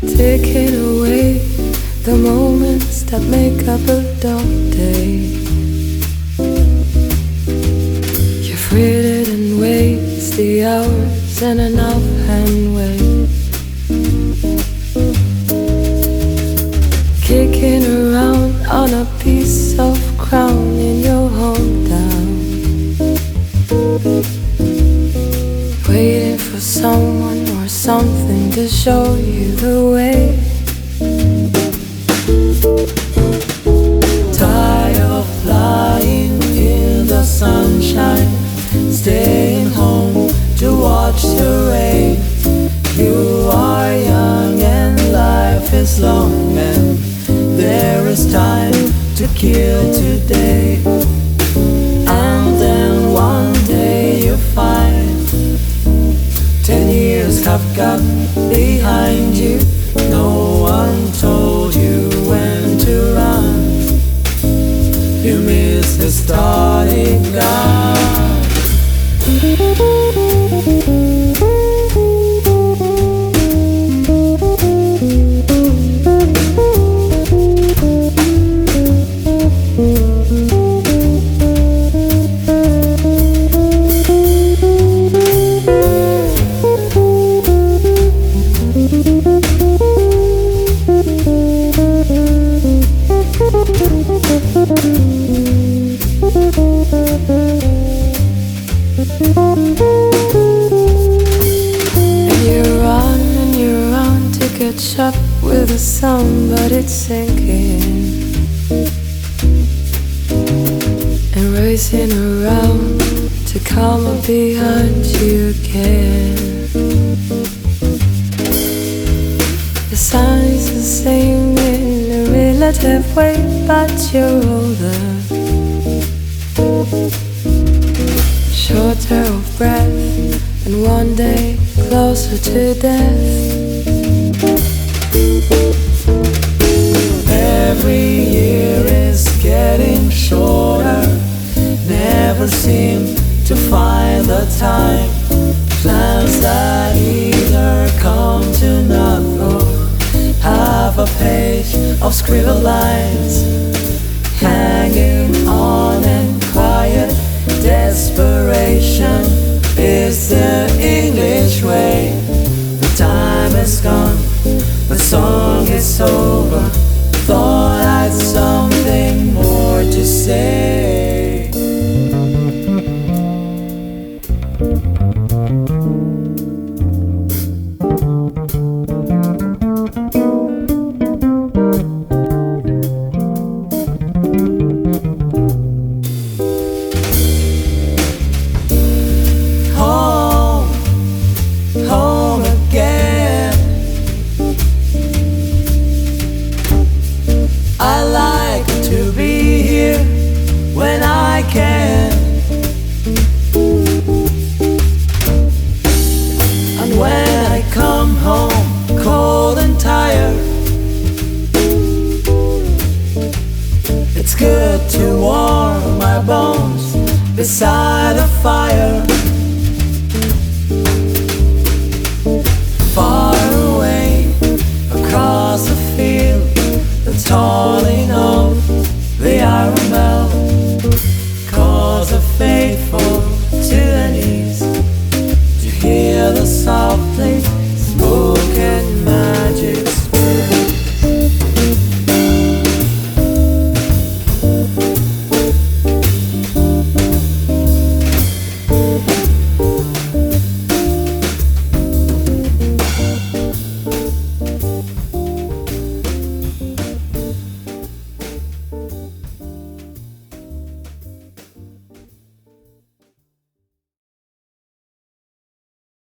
Taking away the moments that make up a dull day. You've frittered and waste the hours in an offhand way. Kicking around on a piece of crown in your hometown. Waiting for someone something to show you the way. Tired of lying in the sunshine, staying home to watch the rain. You are young and life is long, and there is time to kill today. Have got behind you. Up with the sun, but it's sinking. And racing around to come up behind you again. The is the same in a relative way, but you're older. Shorter of breath, and one day closer to death. Every year is getting shorter. Never seem to find the time. Plans that either come to naught or half a page of scribbled lines hanging on quiet desperation is the English way. To warm my bones beside a fire.